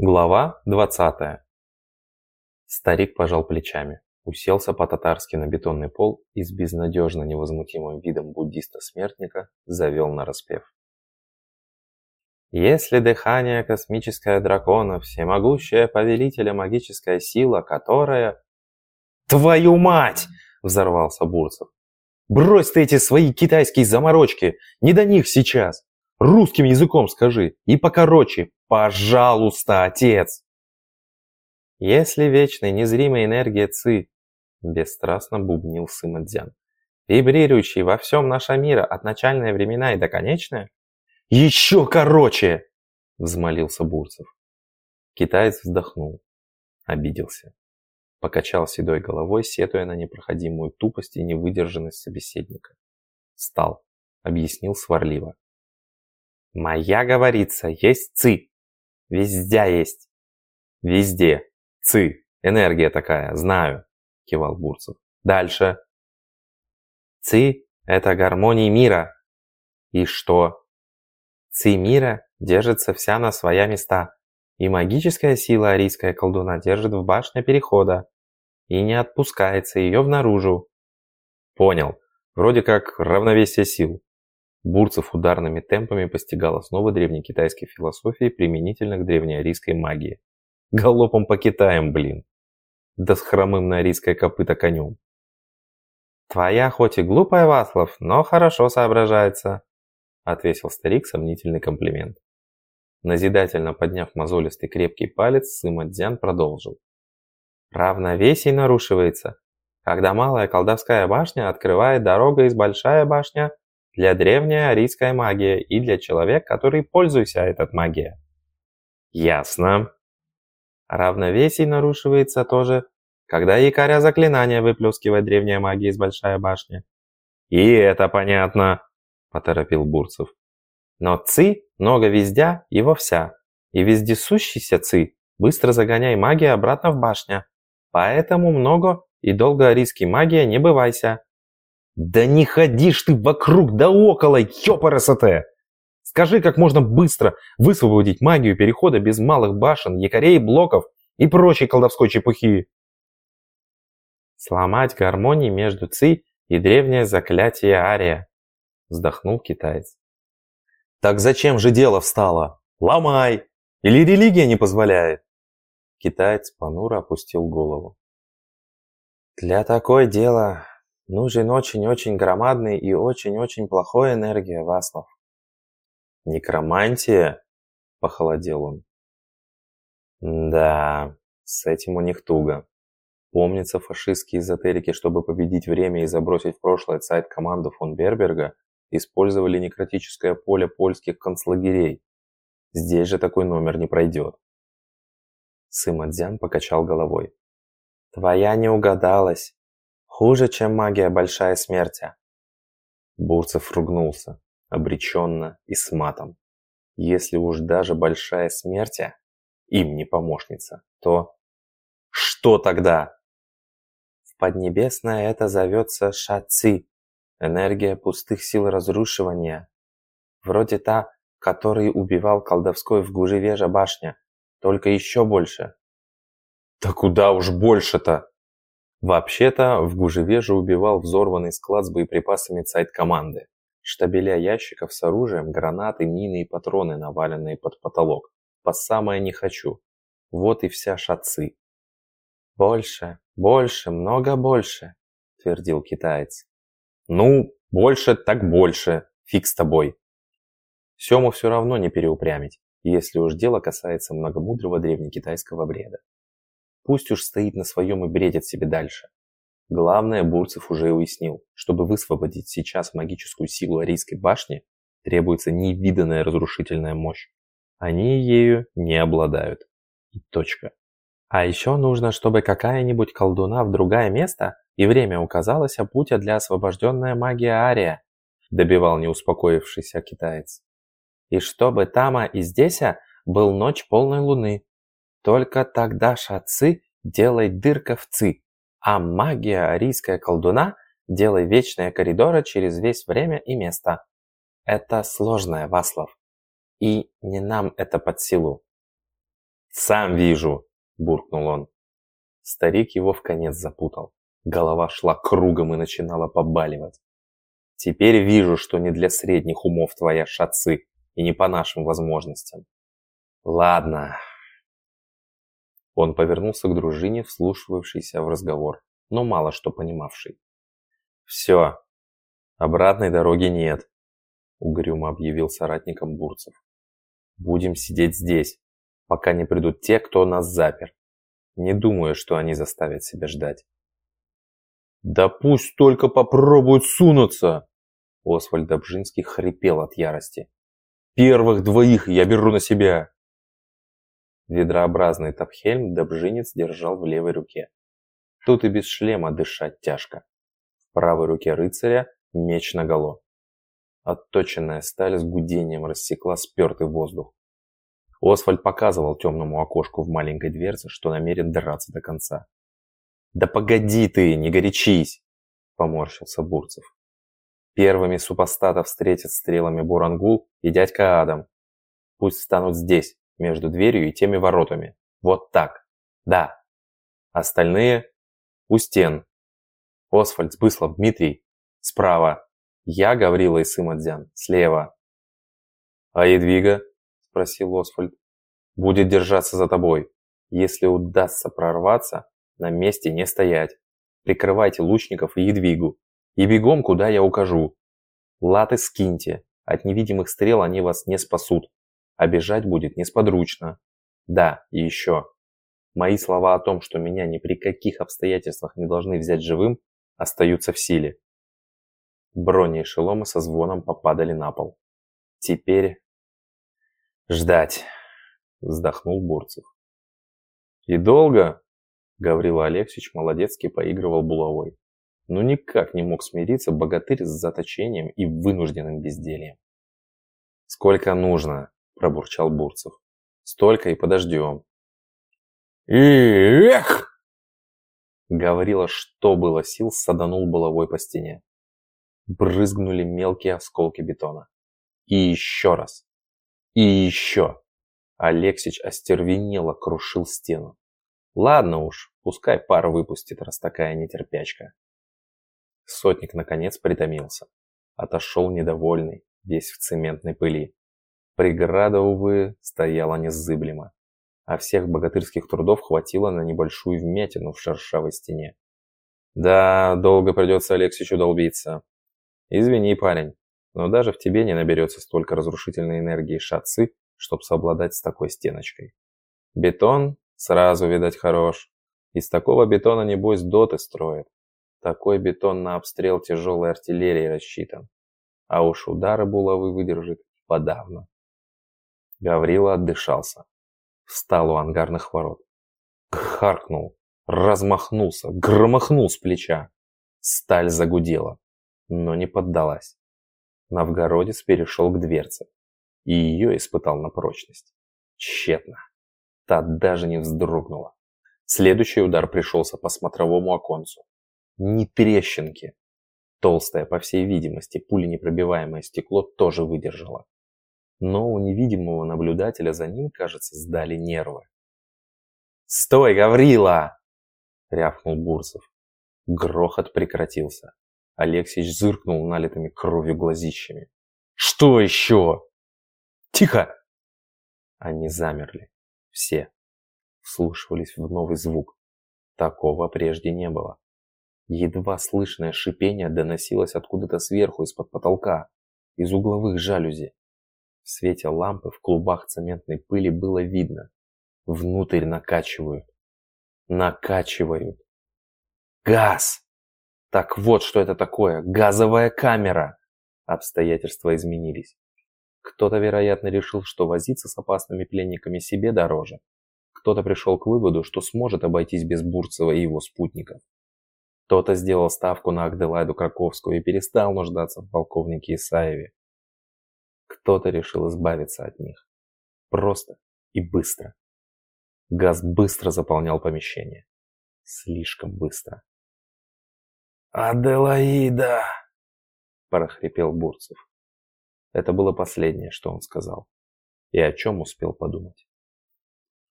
Глава 20. Старик пожал плечами, уселся по-татарски на бетонный пол и с безнадежно невозмутимым видом буддиста-смертника завел на распев. Если дыхание космическое дракона, всемогущая повелителя магическая сила, которая... «Твою мать!» – взорвался Бурцев. «Брось ты эти свои китайские заморочки! Не до них сейчас! Русским языком скажи и покороче, Пожалуйста, отец! Если вечной незримой энергия Ци, бесстрастно бубнил Сымадзян, вибрирующий во всем нашем мире от начальной времена и до конечной, еще короче! Взмолился Бурцев. Китаец вздохнул, обиделся. Покачал седой головой, сетуя на непроходимую тупость и невыдержанность собеседника. Встал, объяснил сварливо. «Моя, говорится, есть ци. Везде есть. Везде. Ци. Энергия такая, знаю, кивал Бурцев. Дальше. Ци – это гармония мира. И что? Ци мира держится вся на своя места. И магическая сила арийская колдуна держит в башне перехода. И не отпускается ее внаружу. Понял. Вроде как равновесие сил. Бурцев ударными темпами постигал основы древнекитайской философии применительно к древнеарийской магии. Галопом по Китаям, блин. Да с хромым на арийское копыто конем. «Твоя хоть и глупая, Васлов, но хорошо соображается», — отвесил старик сомнительный комплимент. Назидательно подняв мозолистый крепкий палец, Сымадзян продолжил. «Равновесие нарушивается, когда малая колдовская башня открывает дорогу из большая башня для древняя арийская магия и для человека, который пользуется этой магией. Ясно. Равновесие нарушивается тоже, когда якоря заклинания выплескивает древняя магия из большая башни. И это понятно, поторопил Бурцев. Но ци много вездя его вся, и вездесущийся ци быстро загоняй магию обратно в башню. Поэтому много и долго арийской магия не бывайся. Да не ходишь ты вокруг да около, ёпарасоте! Скажи, как можно быстро высвободить магию перехода без малых башен, якорей, блоков и прочей колдовской чепухи. Сломать гармонии между Ци и древнее заклятие Ария, вздохнул китаец. Так зачем же дело встало? Ломай! Или религия не позволяет? Китаец понуро опустил голову. Для такое дело Нужен очень-очень громадный и очень-очень плохой энергия, Васлов. Некромантия? Похолодел он. Да, с этим у них туго. Помнится, фашистские эзотерики, чтобы победить время и забросить в прошлое сайт команду фон Берберга, использовали некротическое поле польских концлагерей. Здесь же такой номер не пройдет. Сымадзян покачал головой. Твоя не угадалась. Хуже, чем магия большая смерти. Бурцев ругнулся, обреченно и с матом. Если уж даже большая смерть им не помощница, то... Что тогда? В Поднебесное это зовется Шаци, энергия пустых сил разрушивания. Вроде та, который убивал колдовской в Гужевежа башня, только еще больше. Да куда уж больше-то? Вообще-то, в Гужевеже убивал взорванный склад с боеприпасами сайт команды. Штабеля ящиков с оружием, гранаты, мины и патроны, наваленные под потолок. По самое не хочу. Вот и вся шацы. «Больше, больше, много больше», — твердил китаец. «Ну, больше так больше, фиг с тобой». Сему все равно не переупрямить, если уж дело касается многомудрого древнекитайского бреда. Пусть уж стоит на своем и бредит себе дальше. Главное, Бурцев уже уяснил, чтобы высвободить сейчас магическую силу Арийской башни, требуется невиданная разрушительная мощь. Они ею не обладают. И точка. А еще нужно, чтобы какая-нибудь колдуна в другое место и время указалось о пути для освобожденная магия Ария, добивал неуспокоившийся китаец. И чтобы тама и здеся был ночь полной луны, только тогда шацы делай дырка в ци, а магия арийская колдуна делай вечные коридоры через весь время и место. Это сложное, Васлов. И не нам это под силу. «Сам вижу!» – буркнул он. Старик его в конец запутал. Голова шла кругом и начинала побаливать. Теперь вижу, что не для средних умов твоя шацы и не по нашим возможностям. Ладно. Он повернулся к дружине, вслушивавшейся в разговор, но мало что понимавший. Все. Обратной дороги нет, угрюмо объявил соратникам бурцев. Будем сидеть здесь, пока не придут те, кто нас запер. Не думаю, что они заставят себя ждать. «Да пусть только попробуют сунуться!» Освальд Добжинский хрипел от ярости. «Первых двоих я беру на себя!» Ведрообразный топхельм Добжинец держал в левой руке. Тут и без шлема дышать тяжко. В правой руке рыцаря меч наголо. Отточенная сталь с гудением рассекла спертый воздух. Освальд показывал темному окошку в маленькой дверце, что намерен драться до конца. «Да погоди ты, не горячись!» – поморщился Бурцев. «Первыми супостатов встретят стрелами Бурангул и дядька Адам. Пусть станут здесь, между дверью и теми воротами. Вот так. Да. Остальные – у стен. Освальд, Сбыслов, Дмитрий – справа. Я, Гаврила и Сымадзян – слева. А Едвига? – спросил Освальд. «Будет держаться за тобой. Если удастся прорваться, на месте не стоять. Прикрывайте лучников и едвигу. И бегом, куда я укажу. Латы скиньте. От невидимых стрел они вас не спасут. Бежать будет несподручно. Да, и еще. Мои слова о том, что меня ни при каких обстоятельствах не должны взять живым, остаются в силе. Брони и шеломы со звоном попадали на пол. Теперь «Ждать», — вздохнул Бурцев. «И долго?» — Гаврила Алексеевич молодецкий поигрывал булавой. Но никак не мог смириться богатырь с заточением и вынужденным бездельем. «Сколько нужно?» – пробурчал Бурцев. «Столько и подождем». «Эх!» Говорила, что было сил, саданул булавой по стене. Брызгнули мелкие осколки бетона. И еще раз. И еще. Алексич остервенело крушил стену. Ладно уж, пускай пар выпустит, раз такая нетерпячка. Сотник наконец притомился. Отошел недовольный, весь в цементной пыли. Преграда, увы, стояла незыблемо. А всех богатырских трудов хватило на небольшую вмятину в шершавой стене. Да, долго придется Алексичу долбиться. Извини, парень, но даже в тебе не наберется столько разрушительной энергии шатцы, чтобы совладать с такой стеночкой. Бетон сразу, видать, хорош. Из такого бетона, небось, доты строят. Такой бетон на обстрел тяжелой артиллерии рассчитан. А уж удары булавы выдержит подавно. Гаврила отдышался. Встал у ангарных ворот. Харкнул, размахнулся, громохнул с плеча. Сталь загудела, но не поддалась. Новгородец перешел к дверце и ее испытал на прочность. Тщетно. Та даже не вздрогнула. Следующий удар пришелся по смотровому оконцу. Ни трещинки. Толстое, по всей видимости, пуленепробиваемое стекло тоже выдержало. Но у невидимого наблюдателя за ним, кажется, сдали нервы. «Стой, Гаврила!» — рявкнул Бурсов. Грохот прекратился. Алексич зыркнул налитыми кровью глазищами. «Что еще?» «Тихо!» Они замерли. Все. Вслушивались в новый звук. Такого прежде не было. Едва слышное шипение доносилось откуда-то сверху, из-под потолка, из угловых жалюзи. В свете лампы в клубах цементной пыли было видно. Внутрь накачивают. Накачивают. Газ! Так вот, что это такое. Газовая камера. Обстоятельства изменились. Кто-то, вероятно, решил, что возиться с опасными пленниками себе дороже. Кто-то пришел к выводу, что сможет обойтись без Бурцева и его спутников. Кто-то сделал ставку на Агделайду Краковскую и перестал нуждаться в полковнике Исаеве. Кто-то решил избавиться от них. Просто и быстро. Газ быстро заполнял помещение. Слишком быстро. «Аделаида!» – прохрипел Бурцев. Это было последнее, что он сказал, и о чем успел подумать.